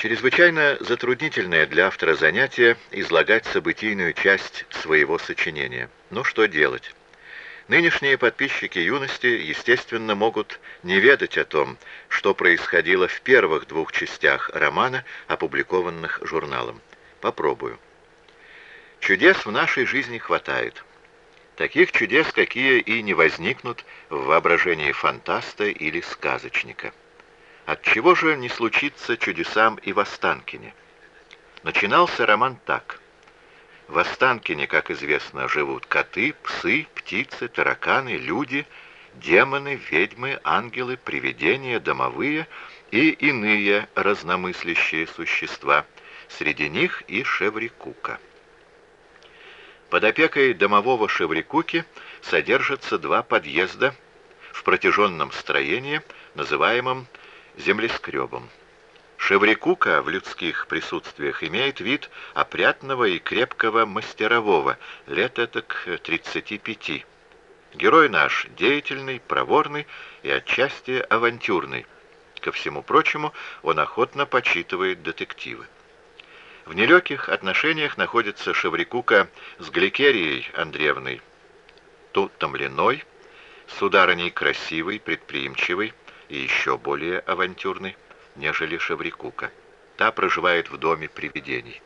Чрезвычайно затруднительное для автора занятие излагать событийную часть своего сочинения. Но что делать? Нынешние подписчики юности, естественно, могут не ведать о том, что происходило в первых двух частях романа, опубликованных журналом. Попробую. Чудес в нашей жизни хватает. Таких чудес, какие и не возникнут в воображении фантаста или сказочника. От чего же не случится чудесам и в Останкине? Начинался роман так. В Останкине, как известно, живут коты, псы, птицы, тараканы, люди, демоны, ведьмы, ангелы, привидения, домовые и иные разномыслящие существа. Среди них и Шеврикука. Под опекой домового Шеврикуки содержатся два подъезда в протяженном строении, называемом землескребом. Шеврикука в людских присутствиях имеет вид опрятного и крепкого мастерового, лет этак 35. Герой наш деятельный, проворный и отчасти авантюрный. Ко всему прочему, он охотно почитывает детективы. В нелегких отношениях находится Шеврикука с Гликерией Андреевной, тут томленой, сударыней красивой, предприимчивой и еще более авантюрной нежели Шеврикука. Та проживает в доме привидений.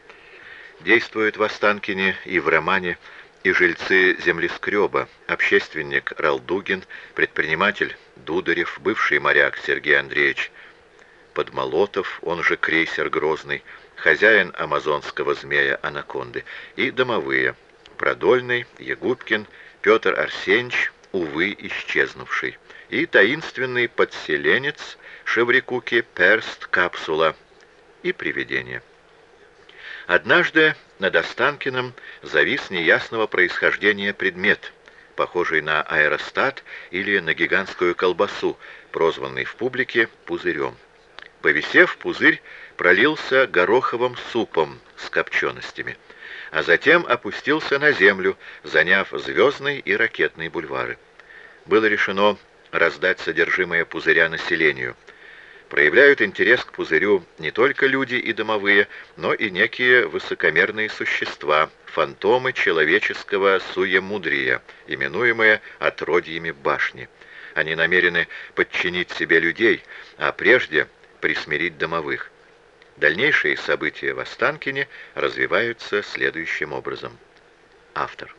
Действуют в Останкине и в романе и жильцы землескреба, общественник Ралдугин, предприниматель Дударев, бывший моряк Сергей Андреевич Подмолотов, он же крейсер Грозный, хозяин амазонского змея Анаконды, и домовые Продольный, Ягубкин, Петр Арсеньевич, увы, исчезнувший, и таинственный подселенец Шеврикуки, перст, капсула и привидение. Однажды над Останкиным завис неясного происхождения предмет, похожий на аэростат или на гигантскую колбасу, прозванный в публике пузырем. Повисев, пузырь пролился гороховым супом с копченостями, а затем опустился на землю, заняв звездный и ракетный бульвары. Было решено раздать содержимое пузыря населению – проявляют интерес к пузырю не только люди и домовые, но и некие высокомерные существа, фантомы человеческого суемудрия, именуемые отродьями башни. Они намерены подчинить себе людей, а прежде присмирить домовых. Дальнейшие события в Останкине развиваются следующим образом. Автор.